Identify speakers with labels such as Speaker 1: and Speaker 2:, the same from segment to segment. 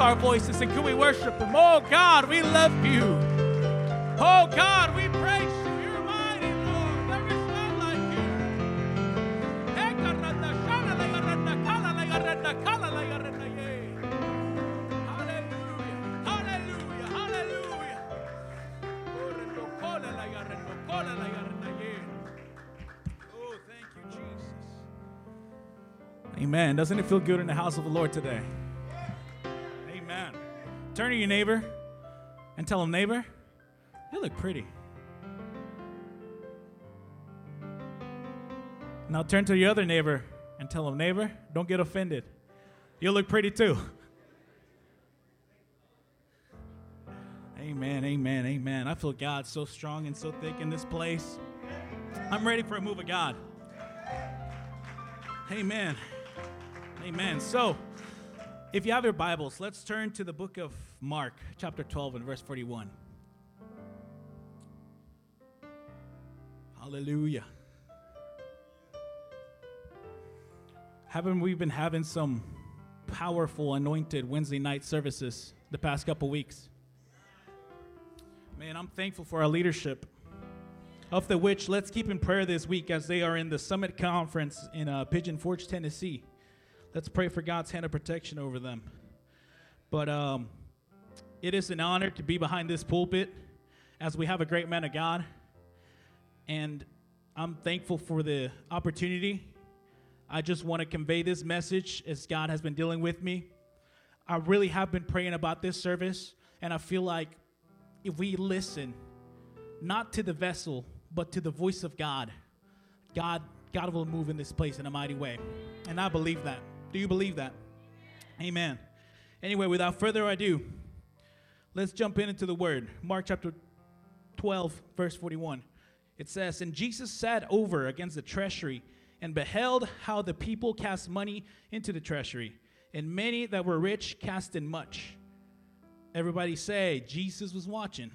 Speaker 1: our voices and can we worship Him? Oh God, we love you. Oh God, we praise you. You're mighty, Lord. There is none like you. Hallelujah. Hallelujah. Hallelujah. Thank you, Jesus. Amen. Doesn't it feel good in the house of the Lord today? Turn to your neighbor and tell him, neighbor, you look pretty. Now turn to your other neighbor and tell him, neighbor, don't get offended. You look pretty too. Amen, amen, amen. I feel God so strong and so thick in this place. I'm ready for a move of God. Amen. Amen. So, if you have your Bibles, let's turn to the book of Mark, chapter 12, and verse 41. Hallelujah. Haven't we been having some powerful anointed Wednesday night services the past couple weeks? Man, I'm thankful for our leadership. Of the which, let's keep in prayer this week as they are in the summit conference in uh, Pigeon Forge, Tennessee. Let's pray for God's hand of protection over them. But um, it is an honor to be behind this pulpit as we have a great man of God. And I'm thankful for the opportunity. I just want to convey this message as God has been dealing with me. I really have been praying about this service, and I feel like if we listen, not to the vessel, but to the voice of God, God, God will move in this place in a mighty way. And I believe that. Do you believe that? Amen. Anyway, without further ado, let's jump in into the word. Mark chapter 12, verse 41. It says, And Jesus sat over against the treasury and beheld how the people cast money into the treasury, and many that were rich cast in much. Everybody say, Jesus was watching.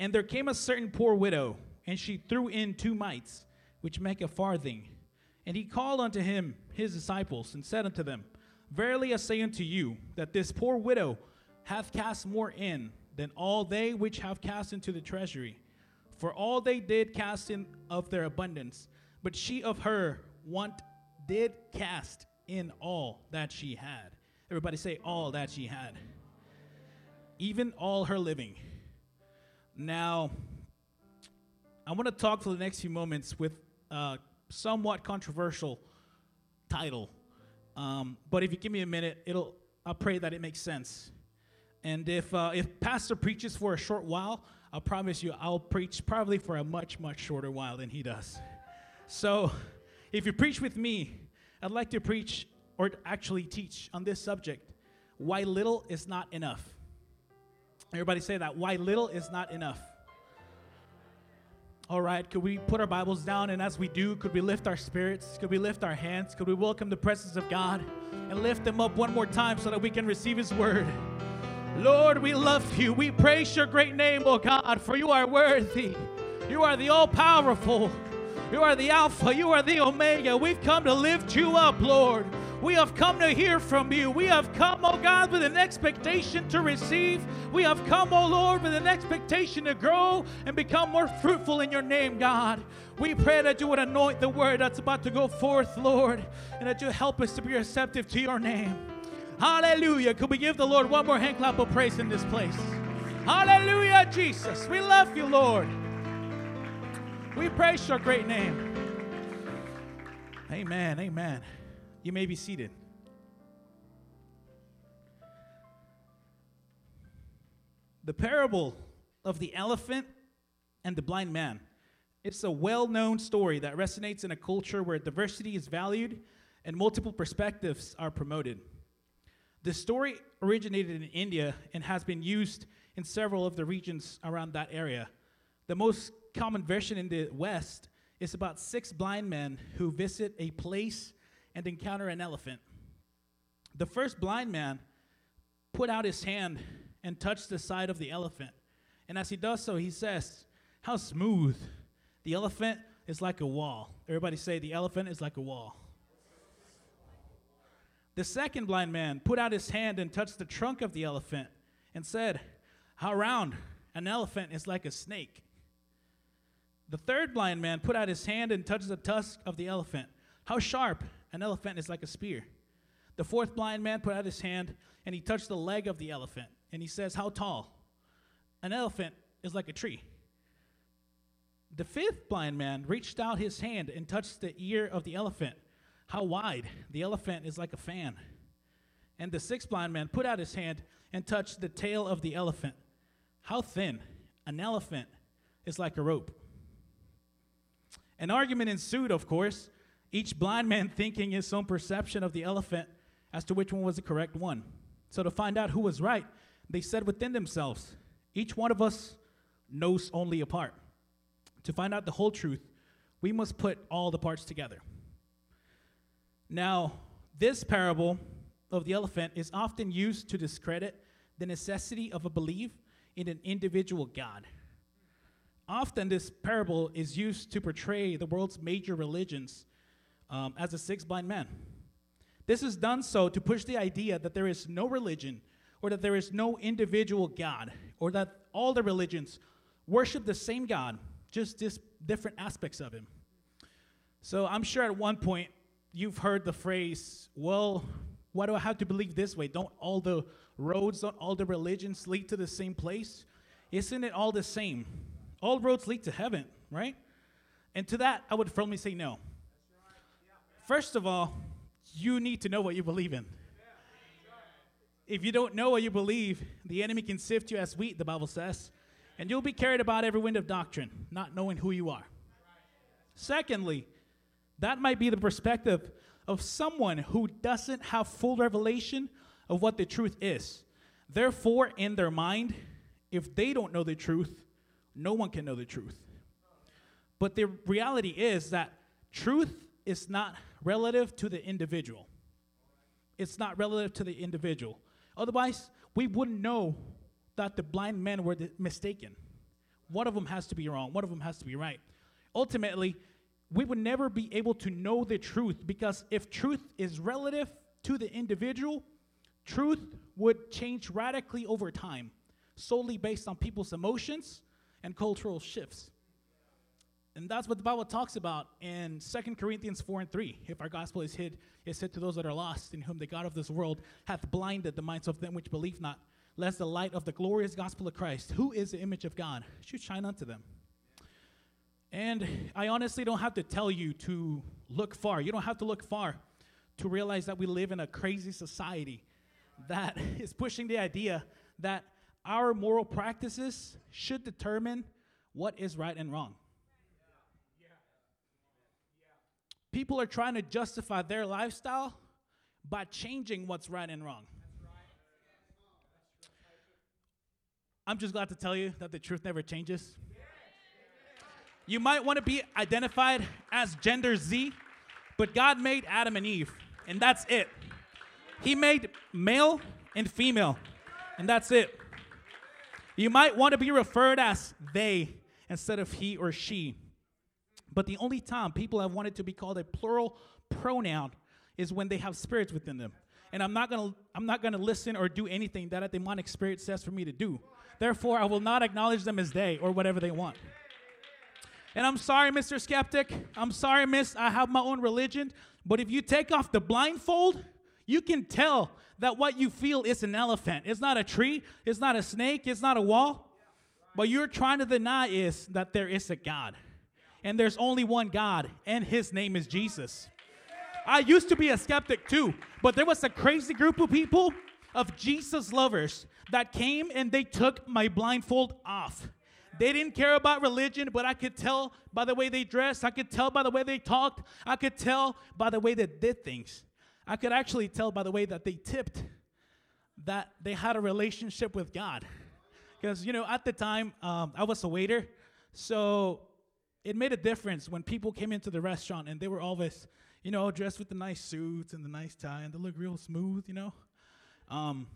Speaker 1: And there came a certain poor widow, and she threw in two mites, which make a farthing. And he called unto him his disciples, and said unto them, Verily I say unto you, that this poor widow hath cast more in than all they which have cast into the treasury. For all they did cast in of their abundance, but she of her want did cast in all that she had. Everybody say, all that she had. Even all her living. Now, I want to talk for the next few moments with a somewhat controversial title. Um, but if you give me a minute, it'll. I'll pray that it makes sense. And if uh, if pastor preaches for a short while, I'll promise you I'll preach probably for a much much shorter while than he does. So, if you preach with me, I'd like to preach or actually teach on this subject: why little is not enough. Everybody say that. Why little is not enough. All right, could we put our Bibles down? And as we do, could we lift our spirits? Could we lift our hands? Could we welcome the presence of God and lift them up one more time so that we can receive His word? Lord, we love you. We praise your great name, oh God, for you are worthy. You are the all powerful. You are the Alpha. You are the Omega. We've come to lift you up, Lord. We have come to hear from you. We have come, oh God, with an expectation to receive. We have come, oh Lord, with an expectation to grow and become more fruitful in your name, God. We pray that you would anoint the word that's about to go forth, Lord, and that you help us to be receptive to your name. Hallelujah. Could we give the Lord one more hand clap of praise in this place? Hallelujah, Jesus. We love you, Lord. We praise your great name. Amen. Amen. You may be seated. The parable of the elephant and the blind man. It's a well known story that resonates in a culture where diversity is valued and multiple perspectives are promoted. The story originated in India and has been used in several of the regions around that area. The most common version in the West is about six blind men who visit a place and encounter an elephant. The first blind man put out his hand and touched the side of the elephant. And as he does so, he says, How smooth. The elephant is like a wall. Everybody say, The elephant is like a wall. The second blind man put out his hand and touched the trunk of the elephant and said, How round an elephant is like a snake. The third blind man put out his hand and touched the tusk of the elephant. How sharp an elephant is like a spear. The fourth blind man put out his hand and he touched the leg of the elephant. And he says, How tall? An elephant is like a tree. The fifth blind man reached out his hand and touched the ear of the elephant. How wide? The elephant is like a fan. And the sixth blind man put out his hand and touched the tail of the elephant. How thin? An elephant is like a rope. An argument ensued, of course, each blind man thinking his own perception of the elephant as to which one was the correct one. So, to find out who was right, they said within themselves, each one of us knows only a part. To find out the whole truth, we must put all the parts together. Now, this parable of the elephant is often used to discredit the necessity of a belief in an individual God. Often, this parable is used to portray the world's major religions um, as a six blind man. This is done so to push the idea that there is no religion or that there is no individual God or that all the religions worship the same God, just dis- different aspects of Him. So I'm sure at one point you've heard the phrase, well, why do I have to believe this way? Don't all the roads, don't all the religions lead to the same place? Isn't it all the same? All roads lead to heaven, right? And to that, I would firmly say no. First of all, you need to know what you believe in. If you don't know what you believe, the enemy can sift you as wheat, the Bible says, and you'll be carried about every wind of doctrine, not knowing who you are. Secondly, that might be the perspective of someone who doesn't have full revelation of what the truth is. Therefore, in their mind, if they don't know the truth, no one can know the truth. But the reality is that truth is not relative to the individual. It's not relative to the individual. Otherwise, we wouldn't know that the blind men were mistaken. One of them has to be wrong, one of them has to be right. Ultimately, we would never be able to know the truth because if truth is relative to the individual, truth would change radically over time, solely based on people's emotions and cultural shifts. And that's what the Bible talks about in 2 Corinthians 4 and 3. If our gospel is hid, is hid to those that are lost, in whom the God of this world hath blinded the minds of them which believe not, lest the light of the glorious gospel of Christ, who is the image of God, should shine unto them. And I honestly don't have to tell you to look far. You don't have to look far to realize that we live in a crazy society that is pushing the idea that our moral practices should determine what is right and wrong. People are trying to justify their lifestyle by changing what's right and wrong. I'm just glad to tell you that the truth never changes. You might want to be identified as gender Z, but God made Adam and Eve, and that's it. He made male and female, and that's it. You might want to be referred as they instead of he or she. But the only time people have wanted to be called a plural pronoun is when they have spirits within them. And I'm not gonna I'm not gonna listen or do anything that a demonic spirit says for me to do. Therefore, I will not acknowledge them as they or whatever they want. And I'm sorry, Mr. Skeptic. I'm sorry, Miss. I have my own religion. But if you take off the blindfold, you can tell that what you feel is an elephant. It's not a tree, it's not a snake, it's not a wall. What you're trying to deny is that there is a God and there's only one God, and his name is Jesus. I used to be a skeptic too, but there was a crazy group of people of Jesus lovers that came and they took my blindfold off. They didn't care about religion, but I could tell by the way they dressed. I could tell by the way they talked. I could tell by the way they did things. I could actually tell by the way that they tipped that they had a relationship with God. Because, you know, at the time, um, I was a waiter. So it made a difference when people came into the restaurant and they were always, you know, dressed with the nice suits and the nice tie and they look real smooth, you know. Um,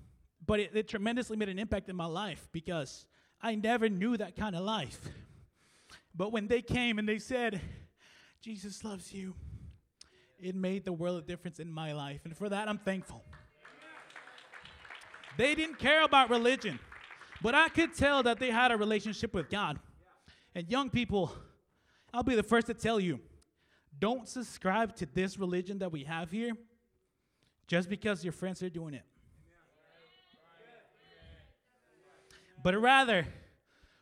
Speaker 1: but it, it tremendously made an impact in my life because I never knew that kind of life. But when they came and they said, Jesus loves you, it made the world a difference in my life. And for that, I'm thankful. They didn't care about religion, but I could tell that they had a relationship with God. And young people, I'll be the first to tell you don't subscribe to this religion that we have here just because your friends are doing it. But rather,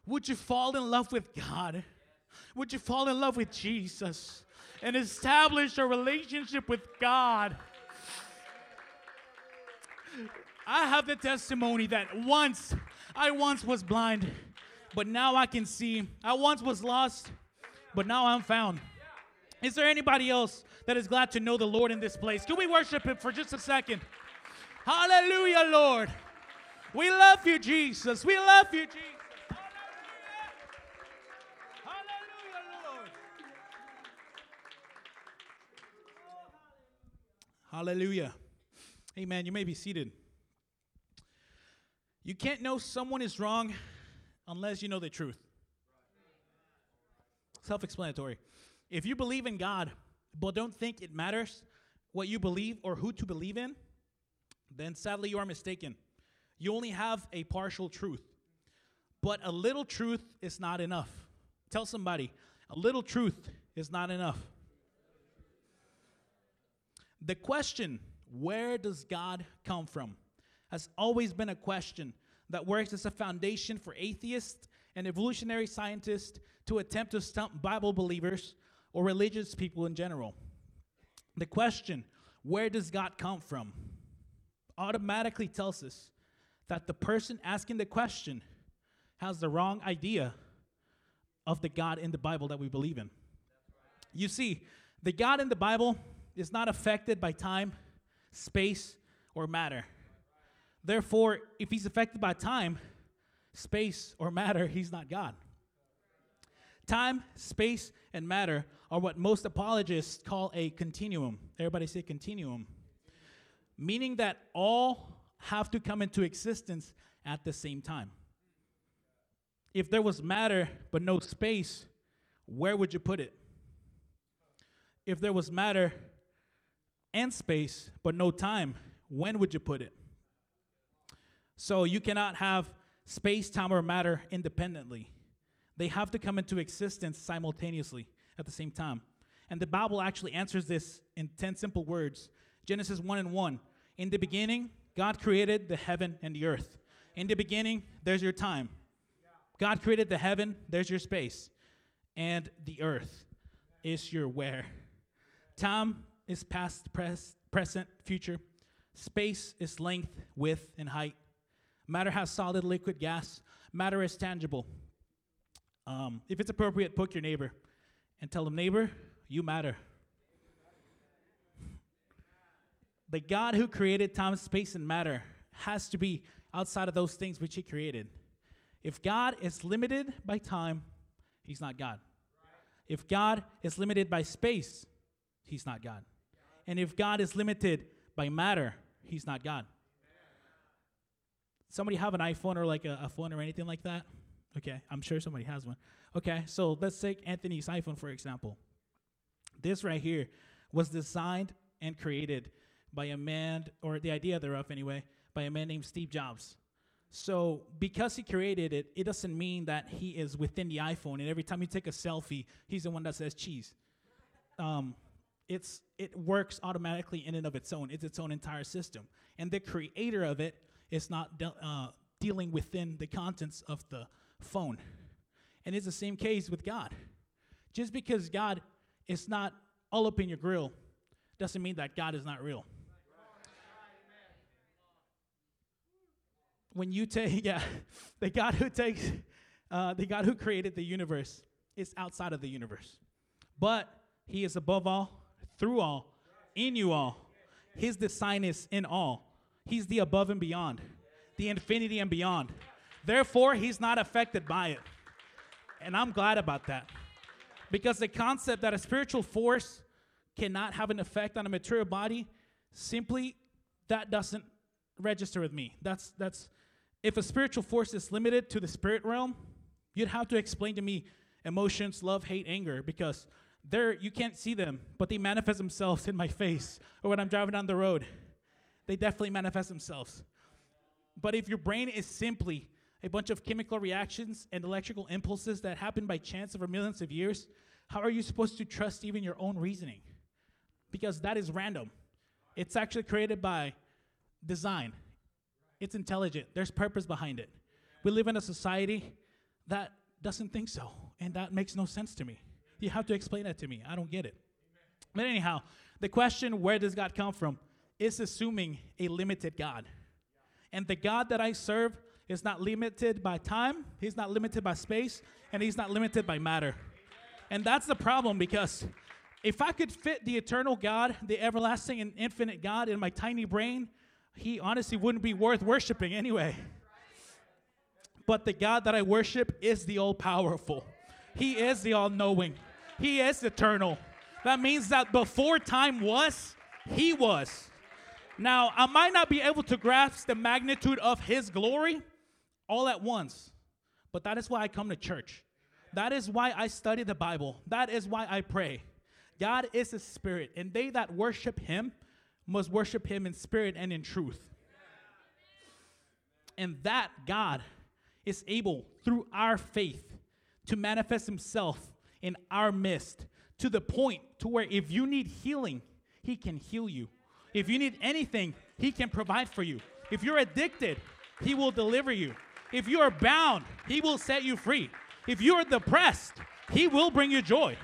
Speaker 1: would you fall in love with God? Would you fall in love with Jesus and establish a relationship with God? I have the testimony that once, I once was blind, but now I can see. I once was lost, but now I'm found. Is there anybody else that is glad to know the Lord in this place? Can we worship Him for just a second? Hallelujah, Lord. We love you, Jesus. We love you, Jesus. Hallelujah. Hallelujah. Amen. You may be seated. You can't know someone is wrong unless you know the truth. Self explanatory. If you believe in God, but don't think it matters what you believe or who to believe in, then sadly you are mistaken. You only have a partial truth. But a little truth is not enough. Tell somebody, a little truth is not enough. The question, where does God come from, has always been a question that works as a foundation for atheists and evolutionary scientists to attempt to stump Bible believers or religious people in general. The question, where does God come from, automatically tells us that the person asking the question has the wrong idea of the God in the Bible that we believe in. You see, the God in the Bible is not affected by time, space, or matter. Therefore, if he's affected by time, space, or matter, he's not God. Time, space, and matter are what most apologists call a continuum. Everybody say continuum. Meaning that all have to come into existence at the same time. If there was matter but no space, where would you put it? If there was matter and space but no time, when would you put it? So you cannot have space, time, or matter independently. They have to come into existence simultaneously at the same time. And the Bible actually answers this in 10 simple words Genesis 1 and 1. In the beginning, God created the heaven and the earth. In the beginning, there's your time. God created the heaven, there's your space. And the earth is your where. Time is past, pres- present, future. Space is length, width, and height. Matter has solid, liquid, gas. Matter is tangible. Um, if it's appropriate, poke your neighbor and tell them, neighbor, you matter. The God who created time, space, and matter has to be outside of those things which He created. If God is limited by time, He's not God. If God is limited by space, He's not God. And if God is limited by matter, He's not God. Somebody have an iPhone or like a, a phone or anything like that? Okay, I'm sure somebody has one. Okay, so let's take Anthony's iPhone for example. This right here was designed and created by a man, or the idea thereof anyway, by a man named Steve Jobs. So, because he created it, it doesn't mean that he is within the iPhone, and every time you take a selfie, he's the one that says cheese. Um, it's it works automatically in and of its own. It's its own entire system, and the creator of it is not de- uh, dealing within the contents of the phone. And it's the same case with God. Just because God is not all up in your grill doesn't mean that God is not real. When you take, yeah, the God who takes, uh, the God who created the universe is outside of the universe. But He is above all, through all, in you all. His design is in all. He's the above and beyond, the infinity and beyond. Therefore, he's not affected by it. And I'm glad about that. Because the concept that a spiritual force cannot have an effect on a material body, simply that doesn't register with me. That's that's if a spiritual force is limited to the spirit realm, you'd have to explain to me emotions, love, hate, anger, because they're you can't see them, but they manifest themselves in my face or when I'm driving down the road. They definitely manifest themselves. But if your brain is simply a bunch of chemical reactions and electrical impulses that happen by chance over millions of years, how are you supposed to trust even your own reasoning? Because that is random. It's actually created by design. It's intelligent. There's purpose behind it. We live in a society that doesn't think so, and that makes no sense to me. You have to explain that to me. I don't get it. But anyhow, the question, where does God come from, is assuming a limited God. And the God that I serve is not limited by time, He's not limited by space, and He's not limited by matter. And that's the problem because if I could fit the eternal God, the everlasting and infinite God in my tiny brain, He honestly wouldn't be worth worshiping anyway. But the God that I worship is the all powerful, He is the all knowing, He is eternal. That means that before time was, He was. Now, I might not be able to grasp the magnitude of His glory all at once, but that is why I come to church. That is why I study the Bible. That is why I pray. God is a spirit, and they that worship Him must worship Him in spirit and in truth. And that God is able, through our faith, to manifest Himself in our midst to the point to where if you need healing, He can heal you. If you need anything, He can provide for you. If you're addicted, He will deliver you. If you are bound, He will set you free. If you are depressed, He will bring you joy.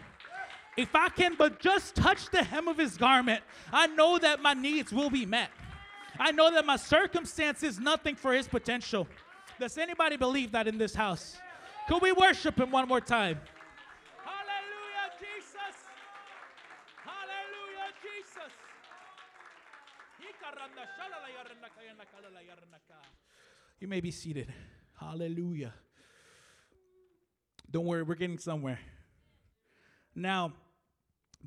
Speaker 1: If I can but just touch the hem of His garment, I know that my needs will be met. I know that my circumstance is nothing for His potential. Does anybody believe that in this house? Could we worship Him one more time? Hallelujah, Jesus. Hallelujah, Jesus. You may be seated. Hallelujah. Don't worry, we're getting somewhere. Now,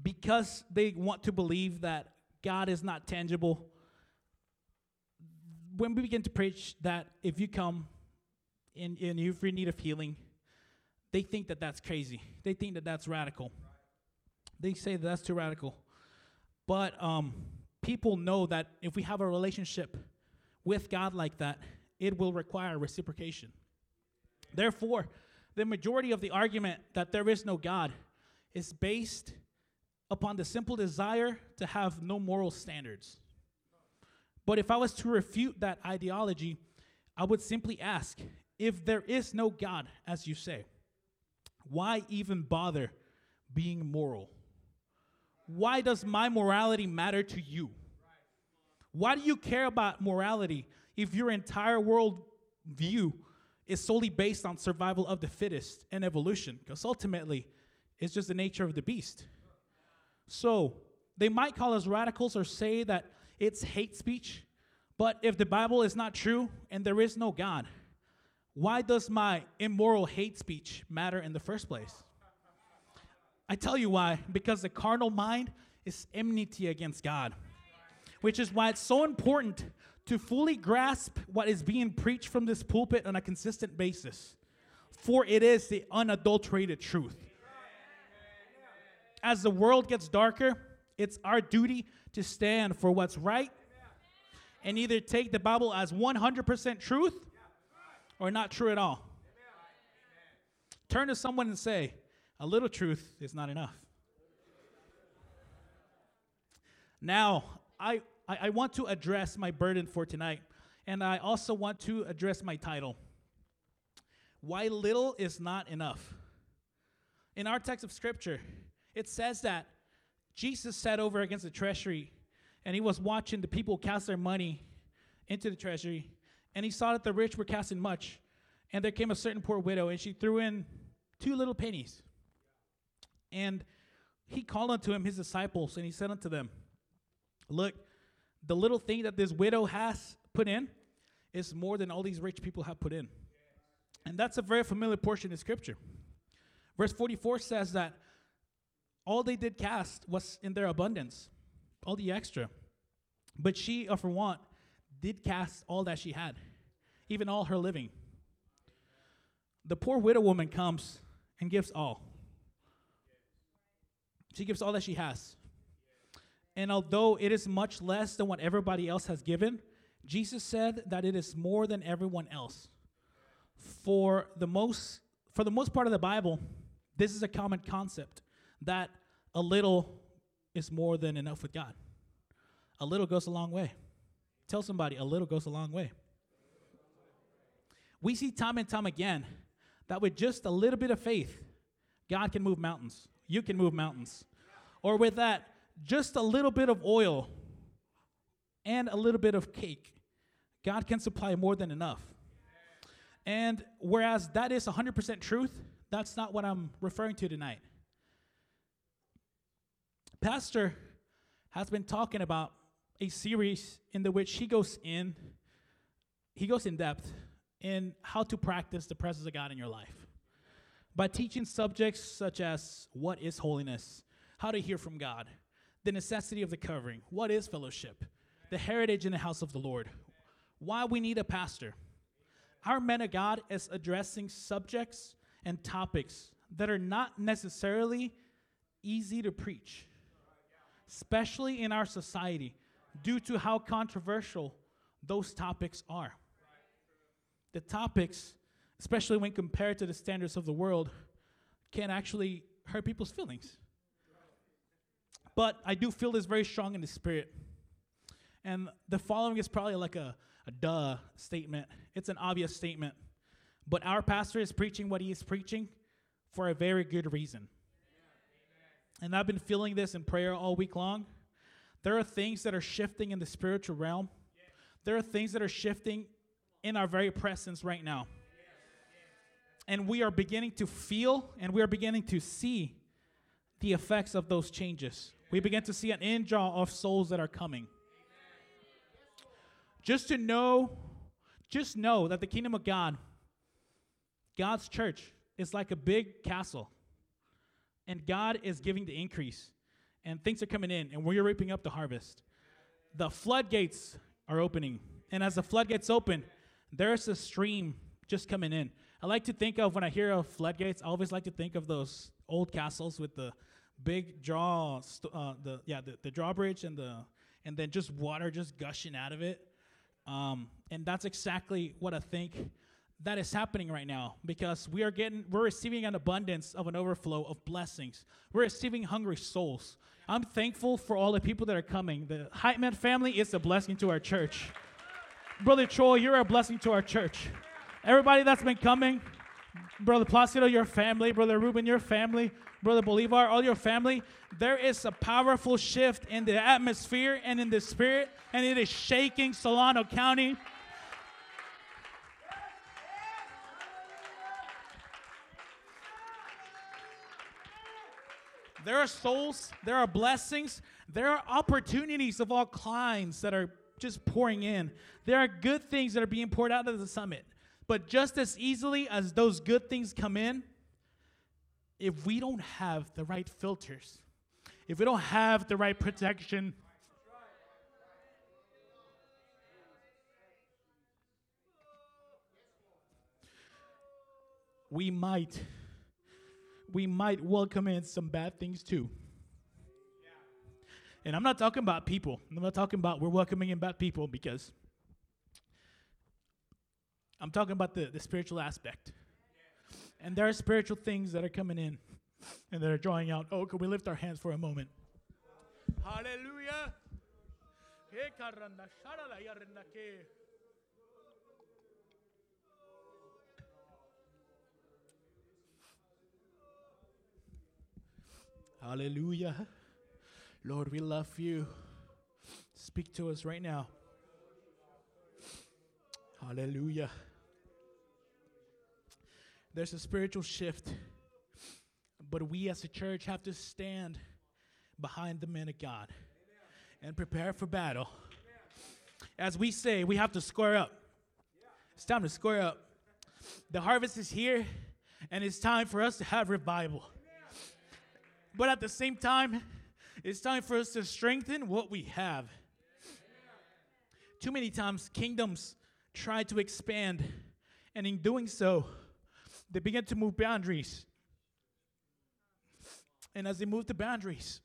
Speaker 1: because they want to believe that God is not tangible, when we begin to preach that if you come and, and you're in need of healing, they think that that's crazy. They think that that's radical. They say that that's too radical. But um, people know that if we have a relationship with God like that, it will require reciprocation. Therefore, the majority of the argument that there is no God is based upon the simple desire to have no moral standards. But if I was to refute that ideology, I would simply ask if there is no God, as you say, why even bother being moral? Why does my morality matter to you? Why do you care about morality if your entire world view is solely based on survival of the fittest and evolution? Because ultimately, it's just the nature of the beast. So, they might call us radicals or say that it's hate speech, but if the Bible is not true and there is no God, why does my immoral hate speech matter in the first place? I tell you why. Because the carnal mind is enmity against God, which is why it's so important to fully grasp what is being preached from this pulpit on a consistent basis, for it is the unadulterated truth. As the world gets darker, it's our duty to stand for what's right and either take the Bible as 100% truth or not true at all. Turn to someone and say, A little truth is not enough. Now, I, I, I want to address my burden for tonight, and I also want to address my title Why Little is Not Enough. In our text of Scripture, it says that Jesus sat over against the treasury and he was watching the people cast their money into the treasury, and he saw that the rich were casting much. And there came a certain poor widow, and she threw in two little pennies. And he called unto him his disciples, and he said unto them, Look, the little thing that this widow has put in is more than all these rich people have put in. And that's a very familiar portion of scripture. Verse 44 says that all they did cast was in their abundance, all the extra. But she, of her want, did cast all that she had, even all her living. The poor widow woman comes and gives all. She gives all that she has. And although it is much less than what everybody else has given, Jesus said that it is more than everyone else. For the most for the most part of the Bible, this is a common concept that a little is more than enough with God. A little goes a long way. Tell somebody, a little goes a long way. We see time and time again that with just a little bit of faith, God can move mountains. You can move mountains. Or with that, just a little bit of oil and a little bit of cake, God can supply more than enough. And whereas that is 100% truth, that's not what I'm referring to tonight. Pastor has been talking about a series in the which he goes in he goes in depth in how to practice the presence of God in your life by teaching subjects such as what is holiness, how to hear from God, the necessity of the covering, what is fellowship, the heritage in the house of the Lord, why we need a pastor. Our men of God is addressing subjects and topics that are not necessarily easy to preach, especially in our society, due to how controversial those topics are. The topics, especially when compared to the standards of the world, can actually hurt people's feelings. But I do feel this very strong in the spirit. And the following is probably like a, a duh statement. It's an obvious statement. But our pastor is preaching what he is preaching for a very good reason. And I've been feeling this in prayer all week long. There are things that are shifting in the spiritual realm. There are things that are shifting in our very presence right now. And we are beginning to feel and we are beginning to see the effects of those changes. We begin to see an indraw of souls that are coming. Just to know, just know that the kingdom of God, God's church, is like a big castle. And God is giving the increase. And things are coming in, and we're reaping up the harvest. The floodgates are opening. And as the floodgates open, there's a stream just coming in. I like to think of when I hear of floodgates, I always like to think of those old castles with the big draw, uh, the yeah, the, the drawbridge and the and then just water just gushing out of it. Um, and that's exactly what I think that is happening right now because we are getting we're receiving an abundance of an overflow of blessings. We're receiving hungry souls. I'm thankful for all the people that are coming. The Heitman family is a blessing to our church. Brother Troy, you're a blessing to our church. Everybody that's been coming, Brother Placido, your family, Brother Ruben, your family, Brother Bolivar, all your family, there is a powerful shift in the atmosphere and in the spirit, and it is shaking Solano County. There are souls, there are blessings, there are opportunities of all kinds that are just pouring in. There are good things that are being poured out of the summit. But just as easily as those good things come in, if we don't have the right filters, if we don't have the right protection, we might we might welcome in some bad things too. And I'm not talking about people. I'm not talking about we're welcoming in bad people because I'm talking about the, the spiritual aspect. And there are spiritual things that are coming in and that are drawing out. Oh, can we lift our hands for a moment? Hallelujah. Hallelujah. Lord, we love you. Speak to us right now. Hallelujah. There's a spiritual shift, but we as a church have to stand behind the men of God and prepare for battle. As we say, we have to square up. It's time to square up. The harvest is here, and it's time for us to have revival. But at the same time, it's time for us to strengthen what we have. Too many times, kingdoms try to expand, and in doing so, they begin to move boundaries. And as they move the boundaries,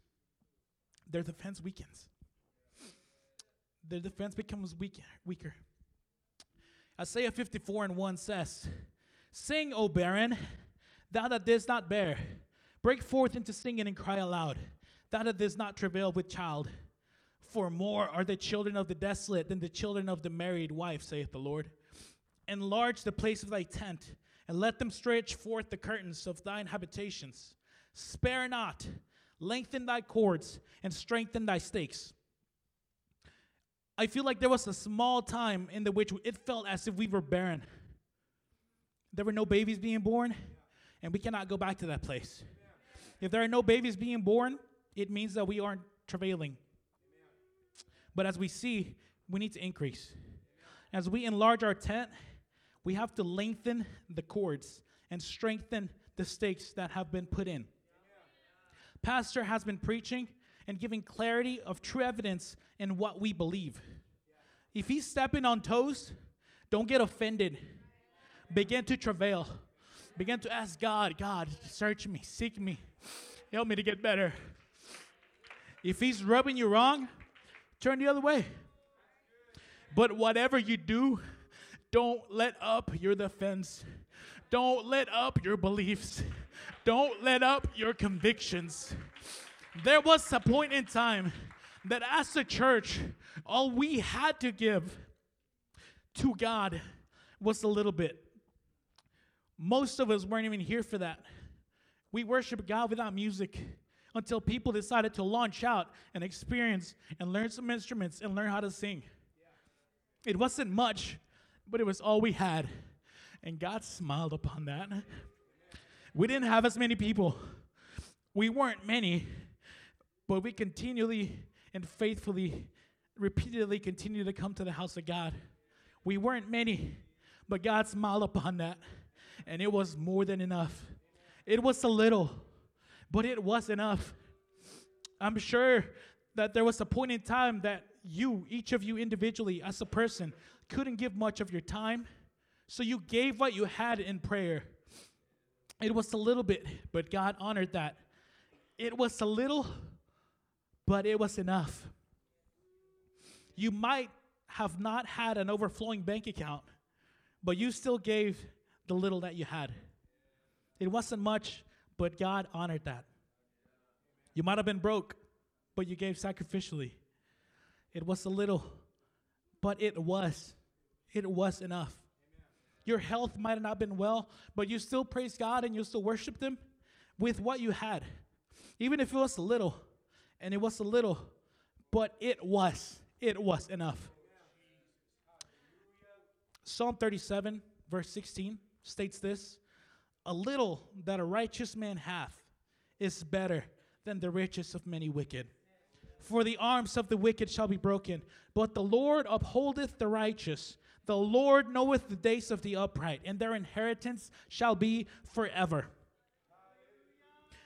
Speaker 1: their defense weakens. Their defense becomes weak, weaker. Isaiah 54 and 1 says, Sing, O barren, thou that didst not bear. Break forth into singing and cry aloud, thou that didst not travail with child. For more are the children of the desolate than the children of the married wife, saith the Lord. Enlarge the place of thy tent, and let them stretch forth the curtains of thine habitations. Spare not, lengthen thy cords, and strengthen thy stakes. I feel like there was a small time in the which it felt as if we were barren. There were no babies being born, and we cannot go back to that place. If there are no babies being born, it means that we aren't travailing. But as we see, we need to increase. As we enlarge our tent, we have to lengthen the cords and strengthen the stakes that have been put in. Pastor has been preaching and giving clarity of true evidence in what we believe. If he's stepping on toes, don't get offended. Begin to travail. Begin to ask God, God, search me, seek me, help me to get better. If he's rubbing you wrong, turn the other way. But whatever you do, don't let up your defense. Don't let up your beliefs. Don't let up your convictions. There was a point in time that as a church, all we had to give to God was a little bit. Most of us weren't even here for that. We worship God without music until people decided to launch out and experience and learn some instruments and learn how to sing. It wasn't much, but it was all we had. And God smiled upon that. We didn't have as many people. We weren't many, but we continually and faithfully, repeatedly continued to come to the house of God. We weren't many, but God smiled upon that, and it was more than enough. It was a little, but it was enough. I'm sure that there was a point in time that you, each of you individually, as a person, couldn't give much of your time. So you gave what you had in prayer. It was a little bit, but God honored that. It was a little, but it was enough. You might have not had an overflowing bank account, but you still gave the little that you had. It wasn't much, but God honored that. You might have been broke, but you gave sacrificially. It was a little, but it was. It was enough. Your health might have not been well, but you still praised God and you still worshiped Him with what you had. Even if it was a little, and it was a little, but it was. It was enough. Psalm 37, verse 16 states this A little that a righteous man hath is better than the riches of many wicked. For the arms of the wicked shall be broken, but the Lord upholdeth the righteous. The Lord knoweth the days of the upright, and their inheritance shall be forever.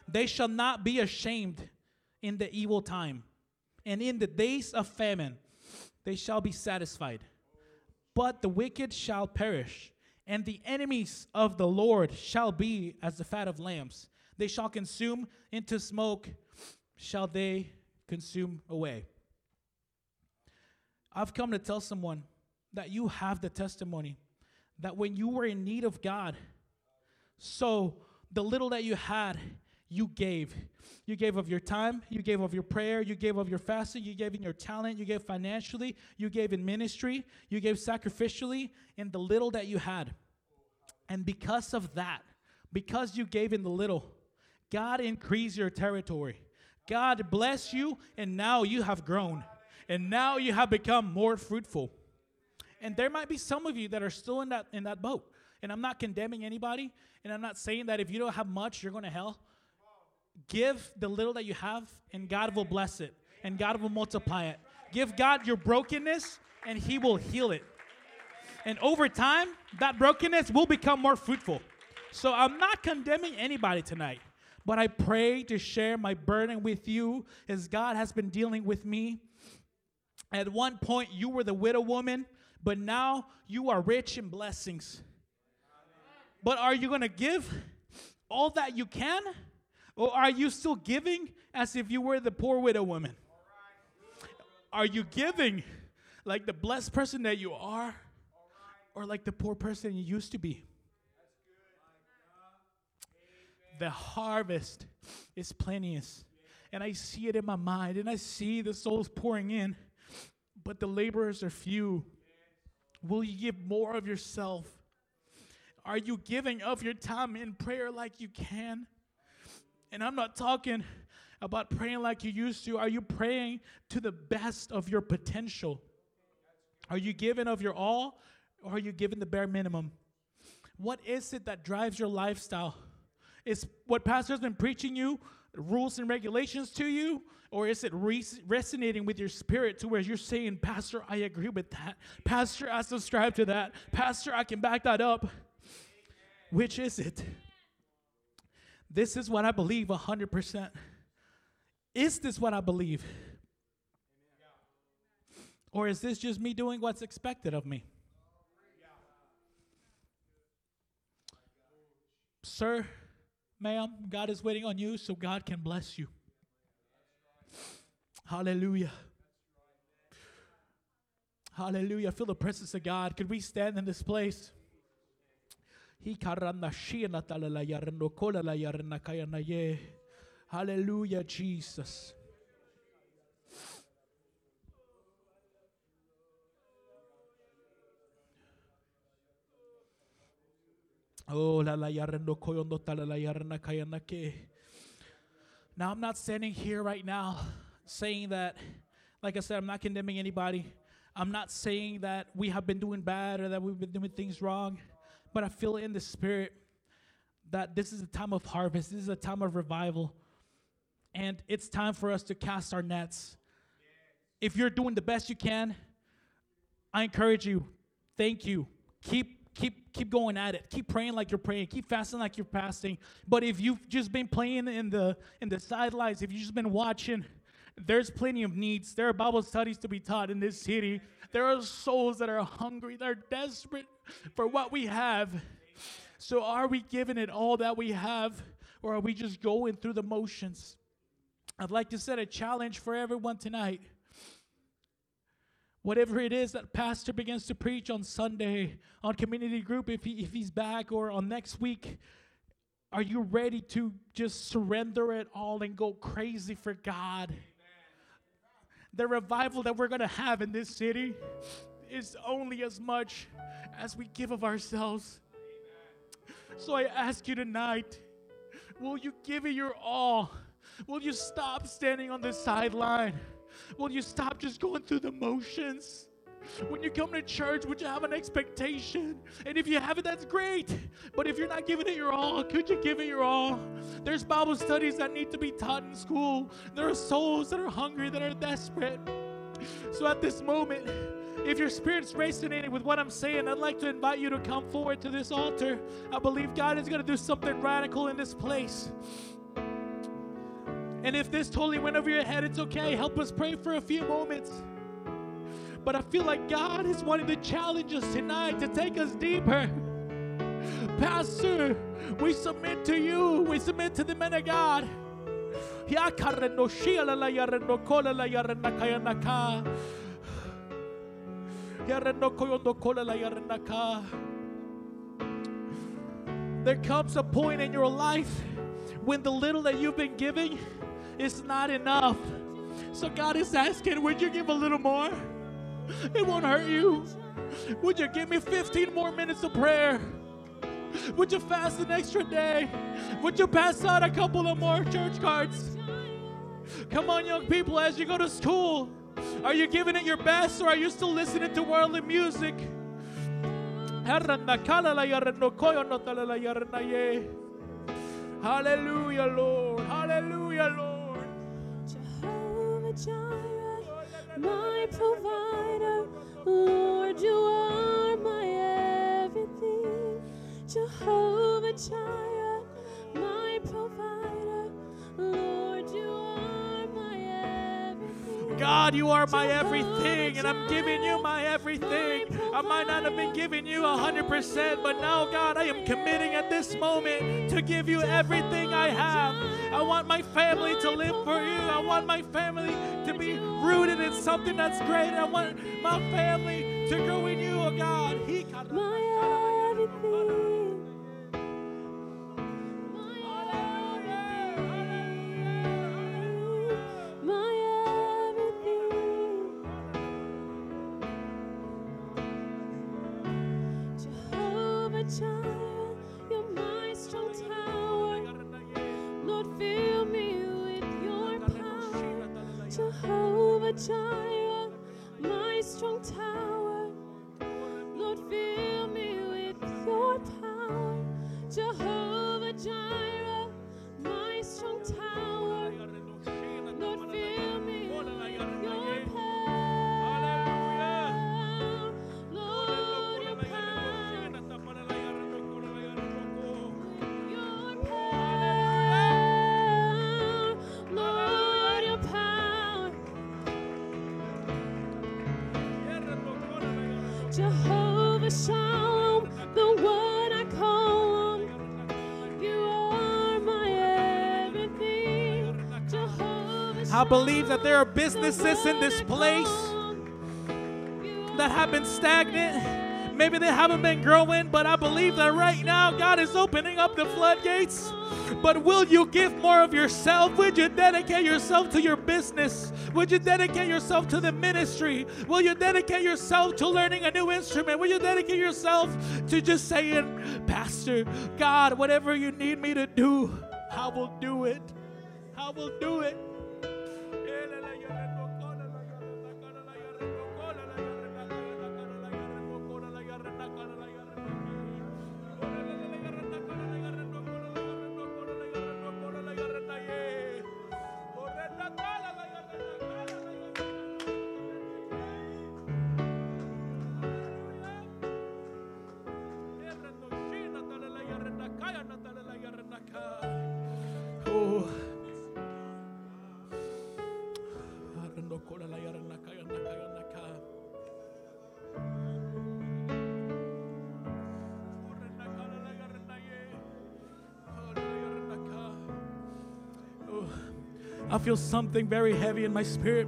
Speaker 1: They shall not be ashamed in the evil time, and in the days of famine they shall be satisfied. But the wicked shall perish, and the enemies of the Lord shall be as the fat of lambs. They shall consume into smoke, shall they consume away. I've come to tell someone that you have the testimony that when you were in need of God, so the little that you had, you gave. You gave of your time, you gave of your prayer, you gave of your fasting, you gave in your talent, you gave financially, you gave in ministry, you gave sacrificially in the little that you had. And because of that, because you gave in the little, God increased your territory. God bless you, and now you have grown. And now you have become more fruitful. And there might be some of you that are still in that in that boat. And I'm not condemning anybody, and I'm not saying that if you don't have much, you're going to hell. Give the little that you have, and God will bless it, and God will multiply it. Give God your brokenness, and He will heal it. And over time, that brokenness will become more fruitful. So I'm not condemning anybody tonight, but I pray to share my burden with you as God has been dealing with me. At one point, you were the widow woman, but now you are rich in blessings. But are you going to give all that you can? Or are you still giving as if you were the poor widow woman? Are you giving like the blessed person that you are? Or like the poor person you used to be? The harvest is plenteous. And I see it in my mind, and I see the souls pouring in, but the laborers are few. Will you give more of yourself? Are you giving of your time in prayer like you can? And I'm not talking about praying like you used to. Are you praying to the best of your potential? Are you giving of your all or are you giving the bare minimum? What is it that drives your lifestyle? Is what pastor's been preaching you rules and regulations to you? Or is it res- resonating with your spirit to where you're saying, Pastor, I agree with that. Pastor, I subscribe to that. Pastor, I can back that up. Which is it? This is what I believe 100%. Is this what I believe? Or is this just me doing what's expected of me? Sir, ma'am, God is waiting on you so God can bless you. Hallelujah. Hallelujah. Feel the presence of God. Could we stand in this place? Hallelujah, Jesus. Oh, la la yarendo koyondo tala la yarna kayana ke. Now, I'm not standing here right now saying that, like I said, I'm not condemning anybody. I'm not saying that we have been doing bad or that we've been doing things wrong, but I feel in the spirit that this is a time of harvest, this is a time of revival, and it's time for us to cast our nets. If you're doing the best you can, I encourage you, thank you. Keep keep keep going at it. Keep praying like you're praying. Keep fasting like you're fasting. But if you've just been playing in the in the sidelines, if you've just been watching, there's plenty of needs. There are Bible studies to be taught in this city. There are souls that are hungry. They're desperate for what we have. So are we giving it all that we have, or are we just going through the motions? I'd like to set a challenge for everyone tonight whatever it is that pastor begins to preach on sunday on community group if, he, if he's back or on next week are you ready to just surrender it all and go crazy for god? The revival that we're going to have in this city is only as much as we give of ourselves. So i ask you tonight will you give it your all? Will you stop standing on the sideline Will you stop just going through the motions? When you come to church, would you have an expectation? And if you have it, that's great. But if you're not giving it your all, could you give it your all? There's Bible studies that need to be taught in school. There are souls that are hungry, that are desperate. So at this moment, if your spirit's resonating with what I'm saying, I'd like to invite you to come forward to this altar. I believe God is going to do something radical in this place. And if this totally went over your head, it's okay. Help us pray for a few moments. But I feel like God is wanting to challenge us tonight to take us deeper. Pastor, we submit to you. We submit to the men of God. There comes a point in your life when the little that you've been giving it's not enough. So God is asking, would you give a little more? It won't hurt you. Would you give me 15 more minutes of prayer? Would you fast an extra day? Would you pass out a couple of more church cards? Come on, young people, as you go to school, are you giving it your best or are you still listening to worldly music? Hallelujah, Lord. Hallelujah, Lord.
Speaker 2: My provider. Lord, you are my everything. Jehovah Jireh, my provider. Lord, you are my everything.
Speaker 1: God, you are my everything, and I'm giving you my everything everything. I might not have been giving you a hundred percent, but now, God, I am committing at this moment to give you everything I have. I want my family to live for you. I want my family to be rooted in something that's great. I want my family to grow in you, oh God. He-
Speaker 2: my everything. My everything. Jehovah, child, your mind's strong tower. Lord, fill me with your power, Jehovah Jehovah my strong tower. I
Speaker 1: believe that there are businesses in this place that have been stagnant. Maybe they haven't been growing, but I believe that right now God is opening up the floodgates. But will you give more of yourself? Would you dedicate yourself to your business? Would you dedicate yourself to the ministry? Will you dedicate yourself to learning a new instrument? Will you dedicate yourself to just saying, Pastor, God, whatever you need me to do, I will do it. I will do it. I feel something very heavy in my spirit.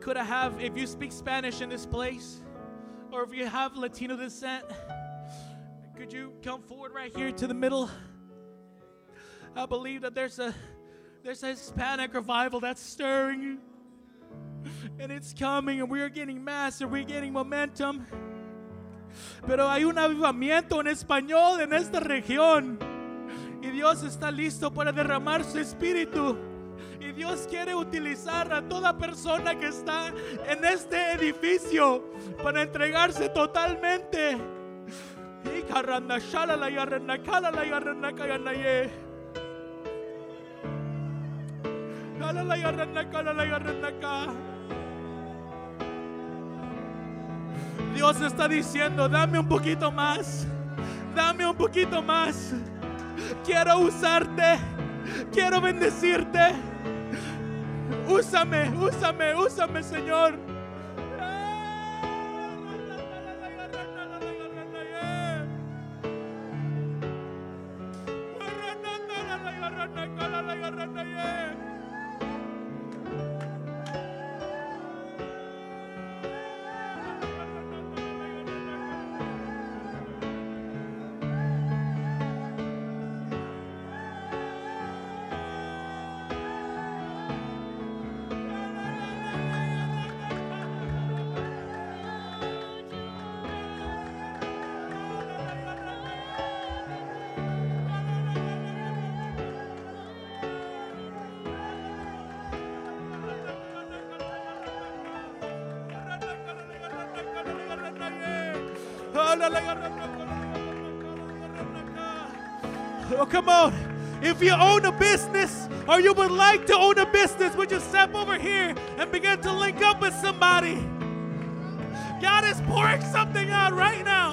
Speaker 1: Could I have, if you speak Spanish in this place, or if you have Latino descent, could you come forward right here to the middle? I believe that there's a there's a Hispanic revival that's stirring. And it's coming and we are getting mass and we're getting momentum. Pero hay un avivamiento en español en esta región. Dios está listo para derramar su espíritu. Y Dios quiere utilizar a toda persona que está en este edificio para entregarse totalmente. Dios está diciendo, dame un poquito más, dame un poquito más. Quiero usarte, quiero bendecirte. Úsame, úsame, úsame, Señor. Oh, come on. If you own a business or you would like to own a business, would you step over here and begin to link up with somebody? God is pouring something out right now.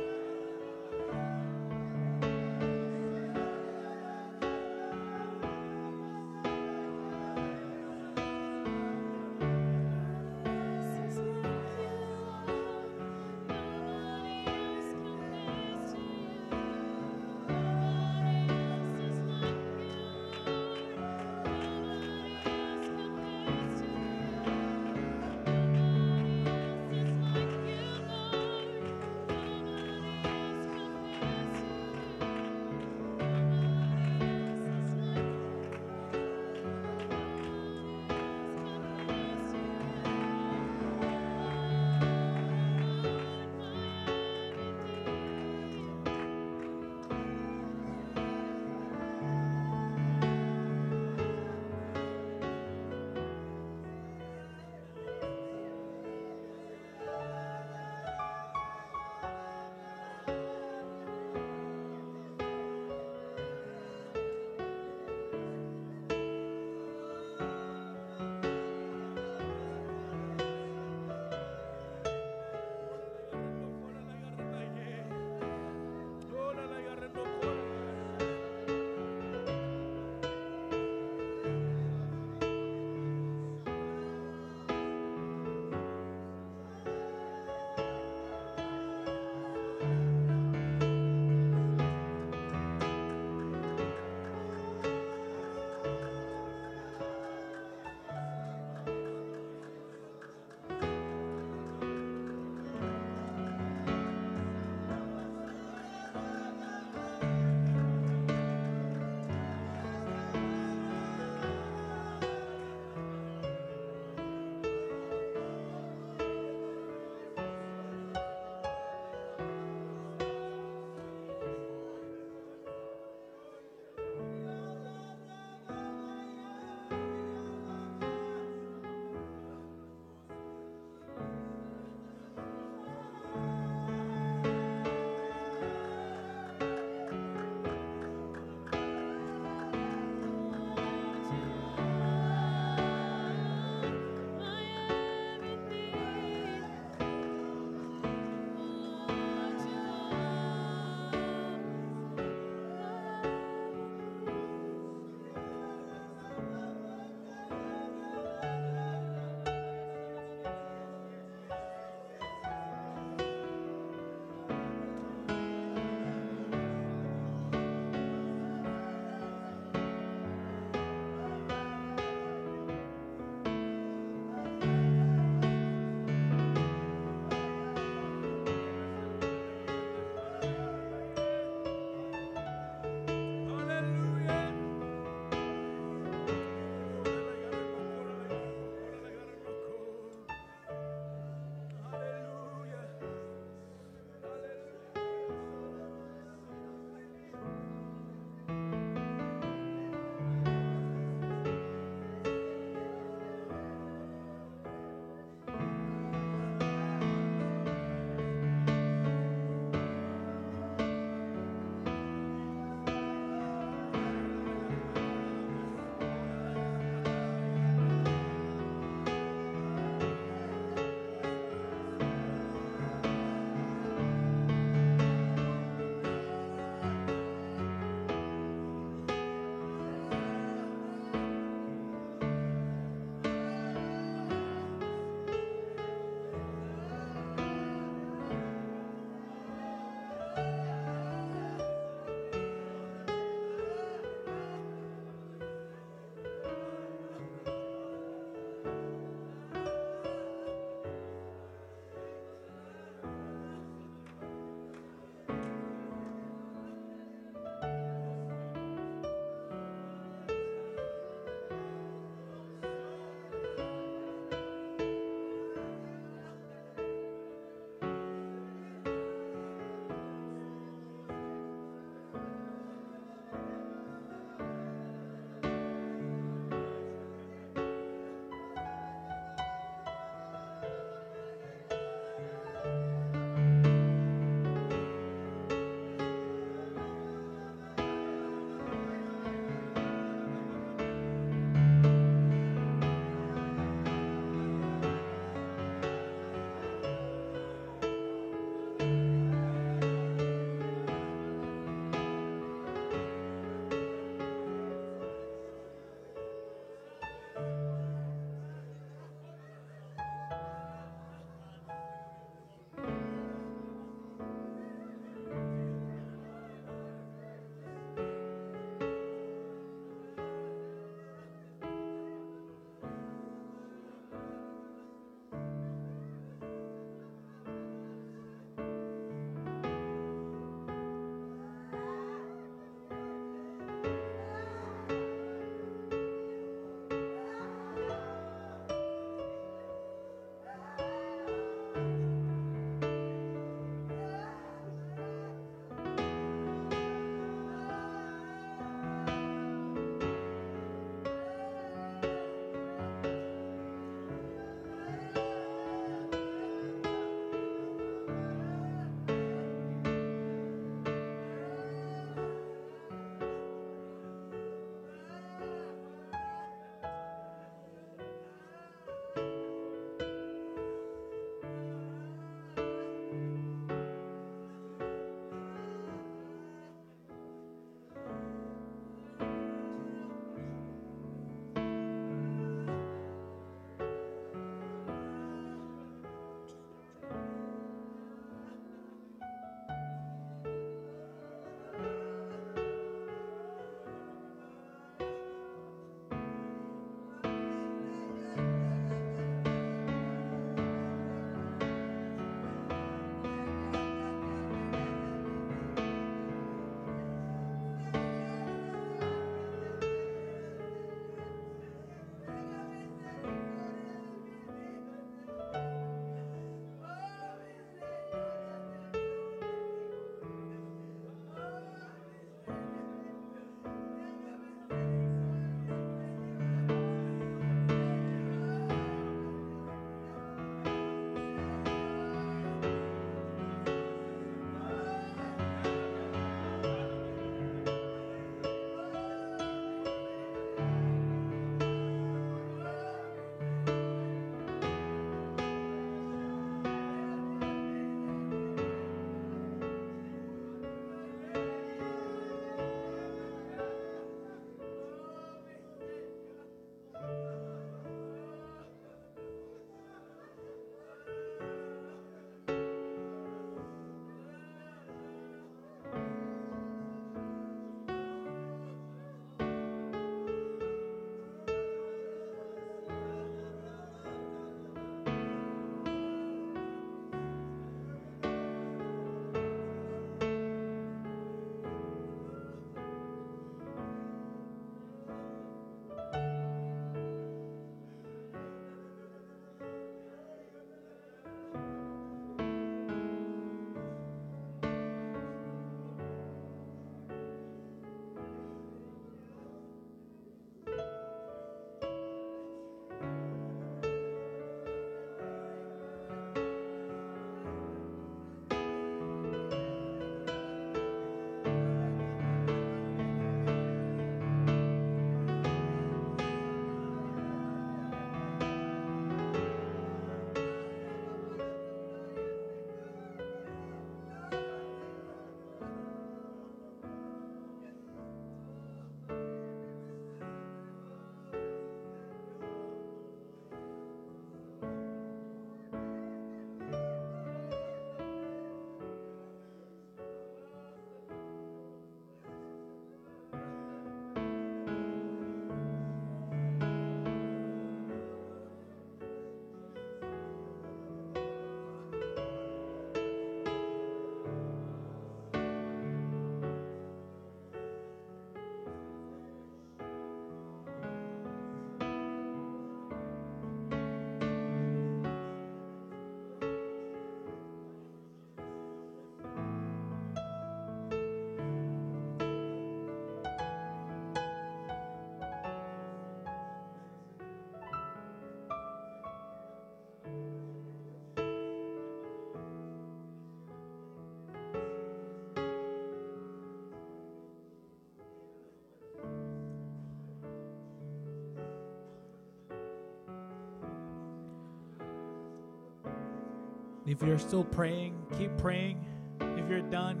Speaker 1: If you're still praying, keep praying. If you're done,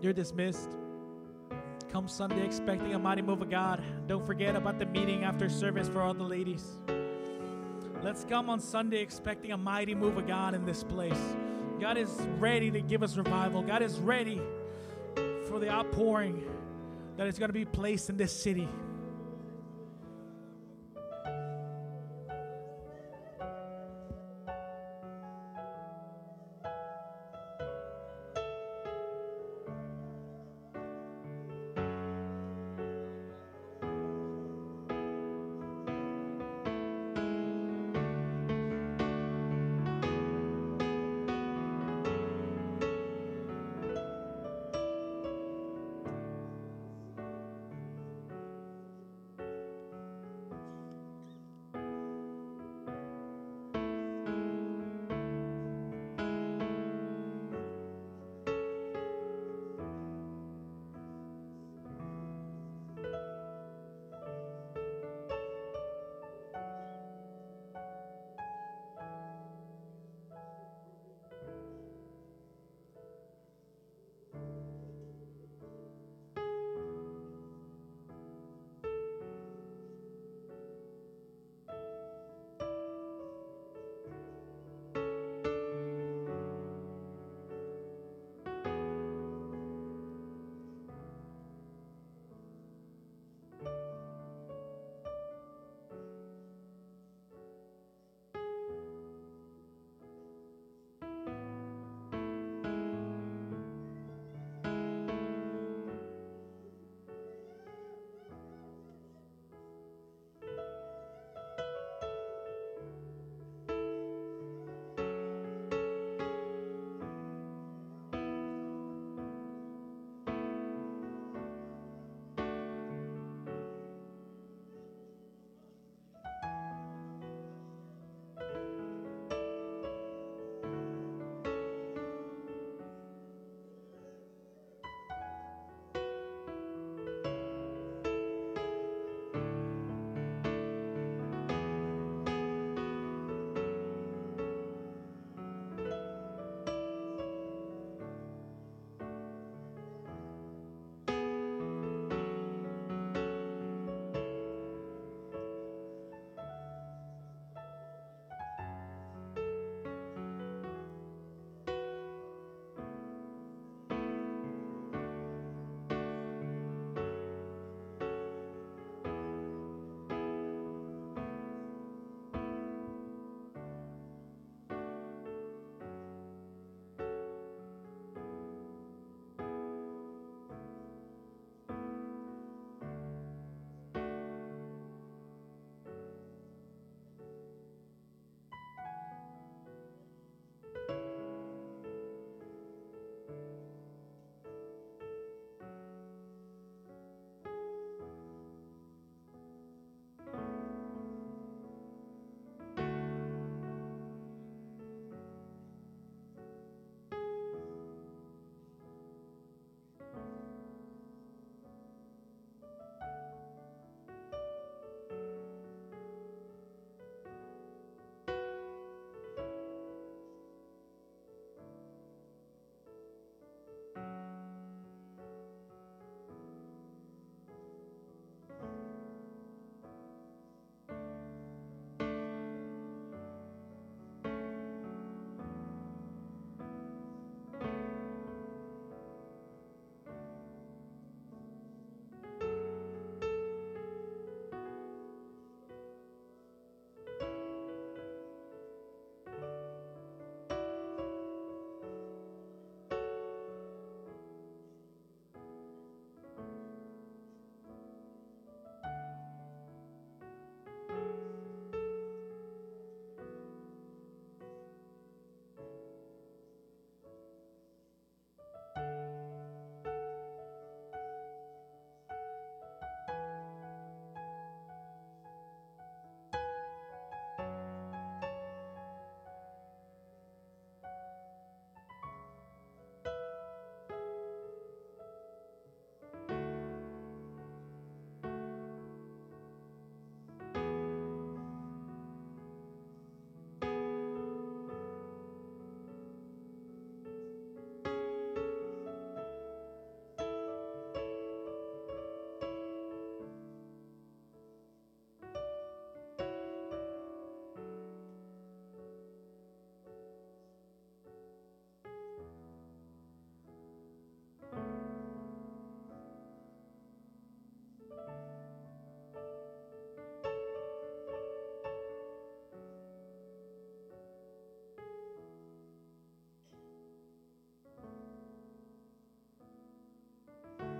Speaker 1: you're dismissed. Come Sunday expecting a mighty move of God. Don't forget about the meeting after service for all the ladies. Let's come on Sunday expecting a mighty move of God in this place. God is ready to give us revival. God is ready for the outpouring that is going to be placed in this city.